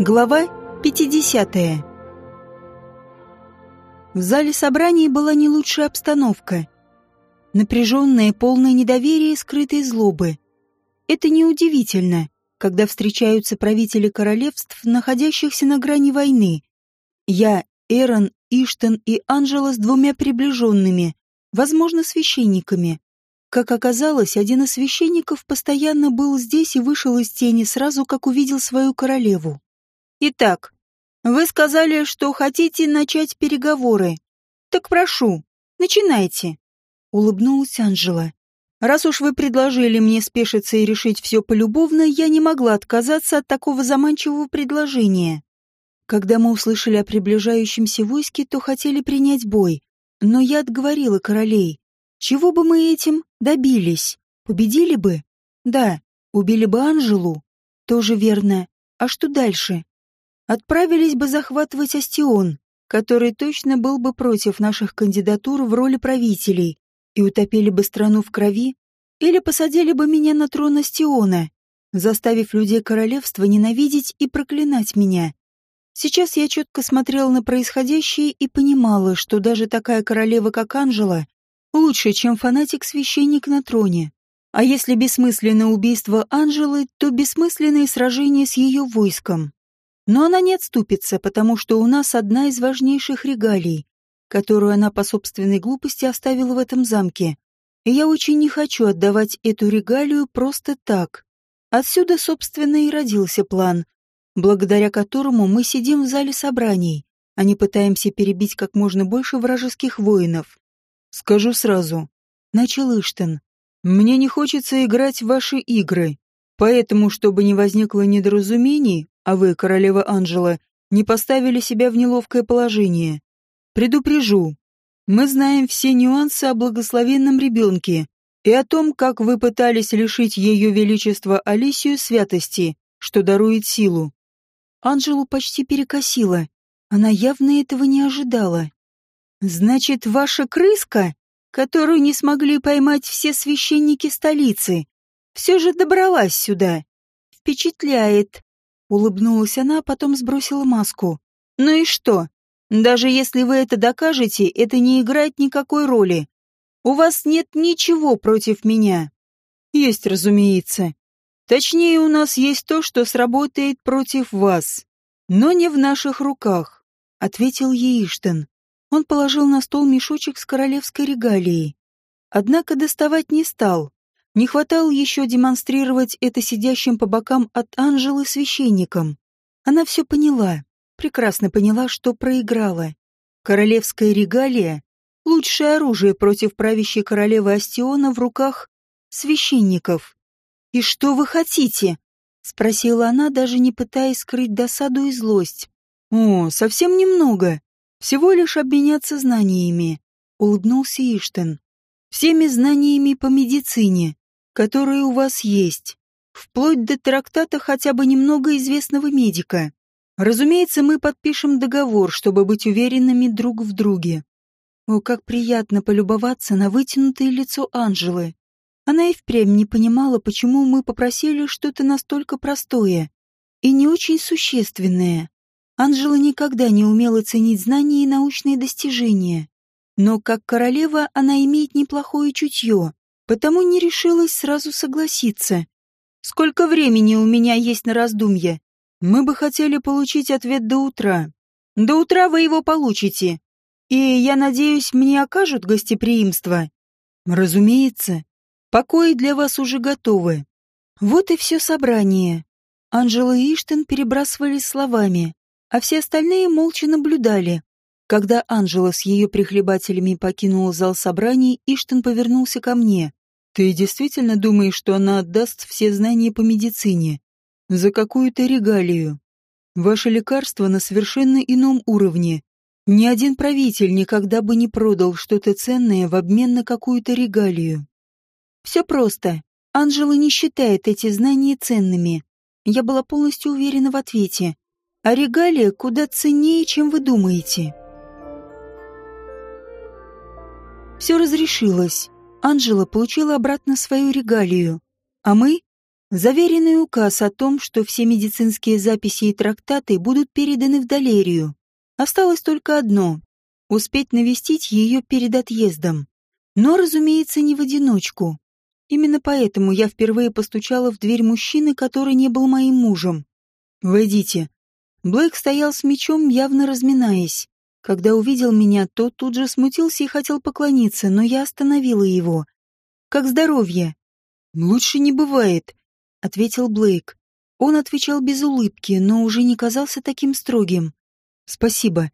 Глава 50. В зале собраний была не лучшая обстановка. Напряженное, полное недоверие и скрытой злобы. Это неудивительно, когда встречаются правители королевств, находящихся на грани войны. Я, Эрон, Иштен и Анжела с двумя приближенными, возможно, священниками. Как оказалось, один из священников постоянно был здесь и вышел из тени сразу, как увидел свою королеву. Итак, вы сказали, что хотите начать переговоры. Так прошу, начинайте. Улыбнулась Анжела. Раз уж вы предложили мне спешиться и решить все полюбовно, я не могла отказаться от такого заманчивого предложения. Когда мы услышали о приближающемся войске, то хотели принять бой, но я отговорила королей. Чего бы мы этим добились? Победили бы? Да. Убили бы Анжелу? Тоже верно. А что дальше? Отправились бы захватывать Астион, который точно был бы против наших кандидатур в роли правителей, и утопили бы страну в крови, или посадили бы меня на трон Астиона, заставив людей королевства ненавидеть и проклинать меня. Сейчас я четко смотрела на происходящее и понимала, что даже такая королева, как Анжела, лучше, чем фанатик-священник на троне. А если бессмысленное убийство Анжелы, то бессмысленное сражение с ее войском. Но она не отступится, потому что у нас одна из важнейших регалий, которую она по собственной глупости оставила в этом замке. И я очень не хочу отдавать эту регалию просто так. Отсюда, собственно, и родился план, благодаря которому мы сидим в зале собраний, а не пытаемся перебить как можно больше вражеских воинов. «Скажу сразу», — начал Иштен, — «мне не хочется играть в ваши игры, поэтому, чтобы не возникло недоразумений, а вы, королева Анжела, не поставили себя в неловкое положение. Предупрежу. Мы знаем все нюансы о благословенном ребенке и о том, как вы пытались лишить ее величества Алисию святости, что дарует силу. Анжелу почти перекосила. Она явно этого не ожидала. «Значит, ваша крыска, которую не смогли поймать все священники столицы, все же добралась сюда? Впечатляет. Улыбнулась она, потом сбросила маску. «Ну и что? Даже если вы это докажете, это не играет никакой роли. У вас нет ничего против меня». «Есть, разумеется. Точнее, у нас есть то, что сработает против вас. Но не в наших руках», — ответил Еиштен. Он положил на стол мешочек с королевской регалией. Однако доставать не стал. Не хватало еще демонстрировать это сидящим по бокам от Анжелы священникам. Она все поняла, прекрасно поняла, что проиграла. Королевская регалия — лучшее оружие против правящей королевы Астиона в руках священников. «И что вы хотите?» — спросила она, даже не пытаясь скрыть досаду и злость. «О, совсем немного. Всего лишь обменяться знаниями», — улыбнулся Иштен. «Всеми знаниями по медицине, которые у вас есть, вплоть до трактата хотя бы немного известного медика. Разумеется, мы подпишем договор, чтобы быть уверенными друг в друге. О, как приятно полюбоваться на вытянутое лицо Анжелы. Она и впрямь не понимала, почему мы попросили что-то настолько простое и не очень существенное. Анжела никогда не умела ценить знания и научные достижения. Но как королева она имеет неплохое чутье, потому не решилась сразу согласиться. Сколько времени у меня есть на раздумье? Мы бы хотели получить ответ до утра. До утра вы его получите. И, я надеюсь, мне окажут гостеприимство. Разумеется. Покои для вас уже готовы. Вот и все собрание. Анжела и Иштен перебрасывались словами, а все остальные молча наблюдали, когда Анжела с ее прихлебателями покинула зал собраний, Иштон повернулся ко мне. «Ты действительно думаешь, что она отдаст все знания по медицине? За какую-то регалию? Ваше лекарство на совершенно ином уровне. Ни один правитель никогда бы не продал что-то ценное в обмен на какую-то регалию. Все просто. Анжела не считает эти знания ценными. Я была полностью уверена в ответе. А регалия куда ценнее, чем вы думаете. Все разрешилось. Анжела получила обратно свою регалию. А мы? Заверенный указ о том, что все медицинские записи и трактаты будут переданы в Далерию. Осталось только одно — успеть навестить ее перед отъездом. Но, разумеется, не в одиночку. Именно поэтому я впервые постучала в дверь мужчины, который не был моим мужем. «Войдите». Блэк стоял с мечом, явно разминаясь. Когда увидел меня, то тут же смутился и хотел поклониться, но я остановила его. «Как здоровье?» «Лучше не бывает», — ответил Блейк. Он отвечал без улыбки, но уже не казался таким строгим. «Спасибо».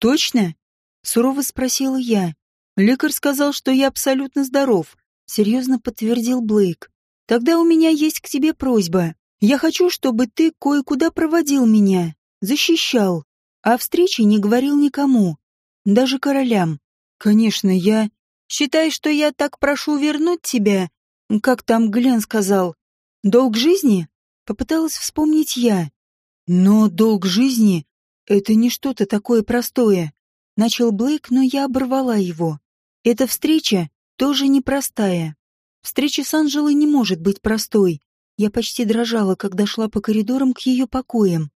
«Точно?» — сурово спросила я. «Лекарь сказал, что я абсолютно здоров», — серьезно подтвердил Блейк. «Тогда у меня есть к тебе просьба. Я хочу, чтобы ты кое-куда проводил меня, защищал, о встрече не говорил никому, даже королям. Конечно, я... Считай, что я так прошу вернуть тебя, как там Глен сказал. Долг жизни? Попыталась вспомнить я. Но долг жизни — это не что-то такое простое. Начал Блейк, но я оборвала его. Эта встреча тоже непростая. Встреча с Анжелой не может быть простой. Я почти дрожала, когда шла по коридорам к ее покоям.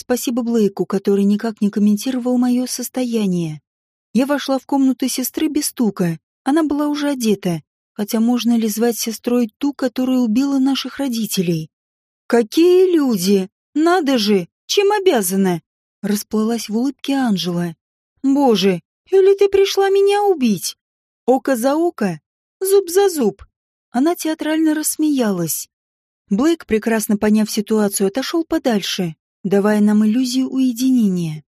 Спасибо Блейку, который никак не комментировал мое состояние. Я вошла в комнату сестры без стука. Она была уже одета, хотя можно ли звать сестрой ту, которая убила наших родителей? «Какие люди! Надо же! Чем обязана?» Расплылась в улыбке Анжела. «Боже, или ты пришла меня убить? Око за око, зуб за зуб!» Она театрально рассмеялась. Блейк, прекрасно поняв ситуацию, отошел подальше, давая нам иллюзию уединения.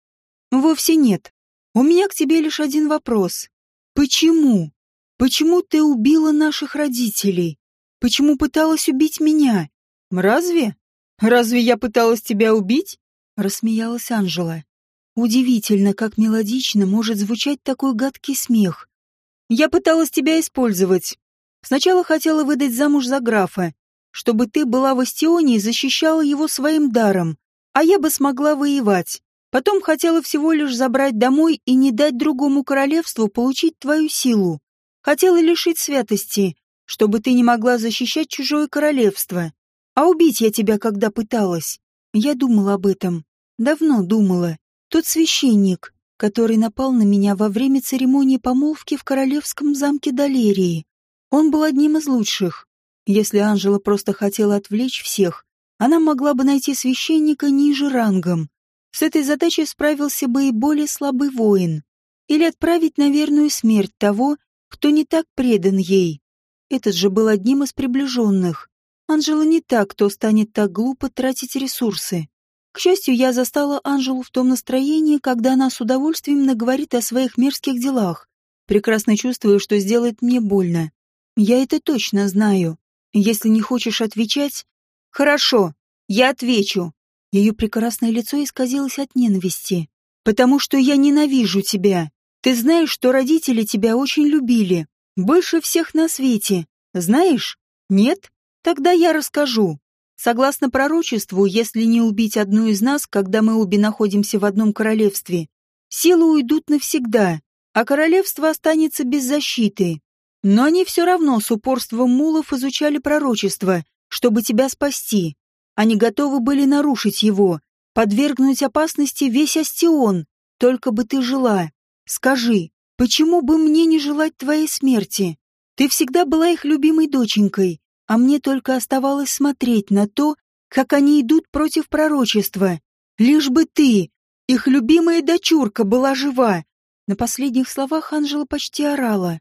«Вовсе нет. У меня к тебе лишь один вопрос. Почему? Почему ты убила наших родителей? Почему пыталась убить меня? Разве? Разве я пыталась тебя убить?» Рассмеялась Анжела. Удивительно, как мелодично может звучать такой гадкий смех. Я пыталась тебя использовать. Сначала хотела выдать замуж за графа, чтобы ты была в Остионе и защищала его своим даром, а я бы смогла воевать. Потом хотела всего лишь забрать домой и не дать другому королевству получить твою силу. Хотела лишить святости, чтобы ты не могла защищать чужое королевство. А убить я тебя когда пыталась. Я думала об этом. Давно думала. Тот священник, который напал на меня во время церемонии помолвки в королевском замке Далерии. Он был одним из лучших. Если Анжела просто хотела отвлечь всех, она могла бы найти священника ниже рангом. С этой задачей справился бы и более слабый воин. Или отправить на верную смерть того, кто не так предан ей. Этот же был одним из приближенных. Анжела не так, кто станет так глупо тратить ресурсы. К счастью, я застала Анжелу в том настроении, когда она с удовольствием наговорит о своих мерзких делах, прекрасно чувствуя, что сделает мне больно. Я это точно знаю. Если не хочешь отвечать... Хорошо, я отвечу. Ее прекрасное лицо исказилось от ненависти. Потому что я ненавижу тебя. Ты знаешь, что родители тебя очень любили. Больше всех на свете. Знаешь? Нет? Тогда я расскажу. Согласно пророчеству, если не убить одну из нас, когда мы обе находимся в одном королевстве, силы уйдут навсегда, а королевство останется без защиты. Но они все равно с упорством мулов изучали пророчество, чтобы тебя спасти. Они готовы были нарушить его, подвергнуть опасности весь Астион, только бы ты жила. Скажи, почему бы мне не желать твоей смерти? Ты всегда была их любимой доченькой, а мне только оставалось смотреть на то, как они идут против пророчества. Лишь бы ты, их любимая дочурка, была жива. На последних словах Анжела почти орала.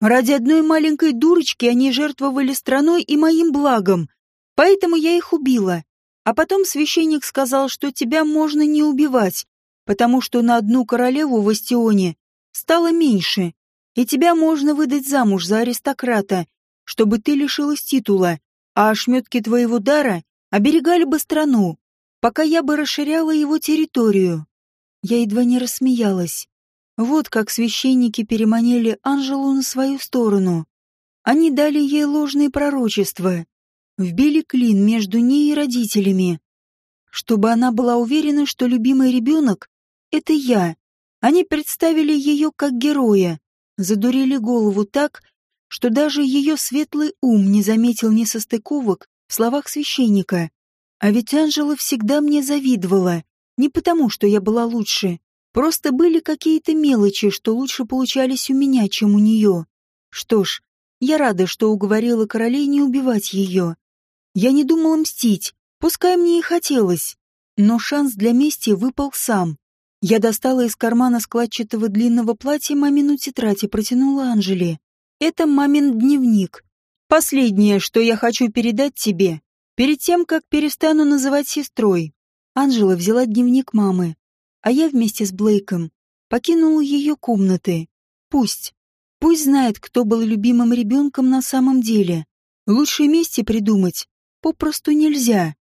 Ради одной маленькой дурочки они жертвовали страной и моим благом, поэтому я их убила. А потом священник сказал, что тебя можно не убивать, потому что на одну королеву в Астионе стало меньше, и тебя можно выдать замуж за аристократа, чтобы ты лишилась титула, а ошметки твоего дара оберегали бы страну, пока я бы расширяла его территорию. Я едва не рассмеялась. Вот как священники переманили Анжелу на свою сторону. Они дали ей ложные пророчества, вбили клин между ней и родителями, чтобы она была уверена, что любимый ребенок — это я. Они представили ее как героя, задурили голову так, что даже ее светлый ум не заметил несостыковок в словах священника. А ведь Анжела всегда мне завидовала. Не потому, что я была лучше. Просто были какие-то мелочи, что лучше получались у меня, чем у нее. Что ж, я рада, что уговорила королей не убивать ее. Я не думала мстить, пускай мне и хотелось. Но шанс для мести выпал сам. Я достала из кармана складчатого длинного платья мамину тетрадь и протянула Анжеле. Это мамин дневник. Последнее, что я хочу передать тебе, перед тем, как перестану называть сестрой. Анжела взяла дневник мамы, а я вместе с Блейком покинула ее комнаты. Пусть. Пусть знает, кто был любимым ребенком на самом деле. Лучшей мести придумать попросту нельзя.